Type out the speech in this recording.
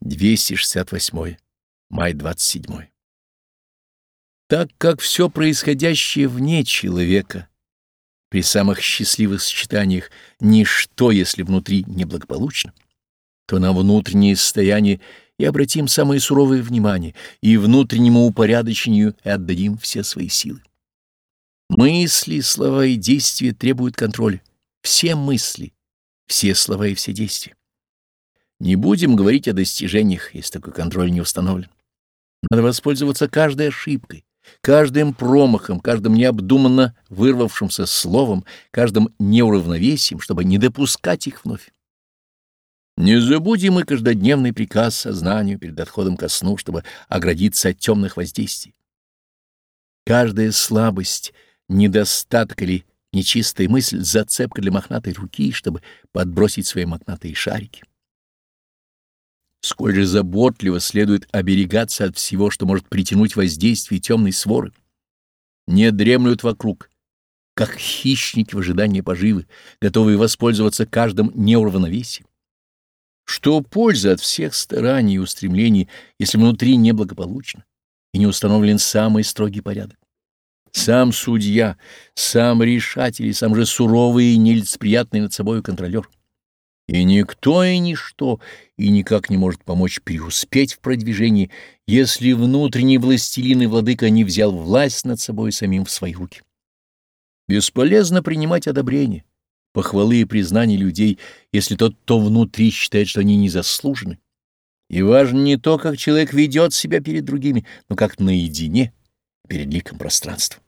268. Май 27. Так как все происходящее вне человека, при самых счастливых сочетаниях, ничто, если внутри неблагополучно, то на внутреннее состояние и обратим самое суровое внимание, и внутреннему упорядочению и отдадим все свои силы. Мысли, слова и действия требуют контроля. Все мысли, все слова и все действия. Не будем говорить о достижениях, если такой контроль не установлен. Надо воспользоваться каждой ошибкой, каждым промахом, каждым необдуманно вырвавшимся словом, каждым неуравновесием, чтобы не допускать их вновь. Не забудем и каждодневный приказ сознанию перед отходом ко сну, чтобы оградиться от темных воздействий. Каждая слабость, недостаток или нечистая мысль — зацепка для мохнатой руки, чтобы подбросить свои мохнатые шарики сколь же заботливо следует оберегаться от всего, что может притянуть воздействие темной своры. Не дремлют вокруг, как хищники в ожидании поживы, готовые воспользоваться каждым неуравновесием. Что польза от всех стараний и устремлений, если внутри неблагополучно и не установлен самый строгий порядок? Сам судья, сам решатель и сам же суровый и нелицеприятный над собой контролер — и никто и ничто и никак не может помочь преуспеть в продвижении, если внутренний властелин и владыка не взял власть над собой самим в свои руки. Бесполезно принимать одобрение, похвалы и признания людей, если тот, кто внутри считает, что они незаслужены. И важно не то, как человек ведет себя перед другими, но как наедине перед ликом пространства.